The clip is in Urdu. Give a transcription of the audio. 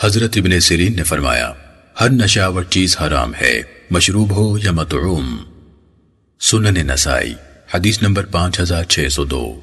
حضرت ابن سیرین نے فرمایا، ہر نشاور چیز حرام ہے، مشروب ہو یا مطعوم۔ سنن نسائی، حدیث نمبر پانچ ہزار چھ سو دو۔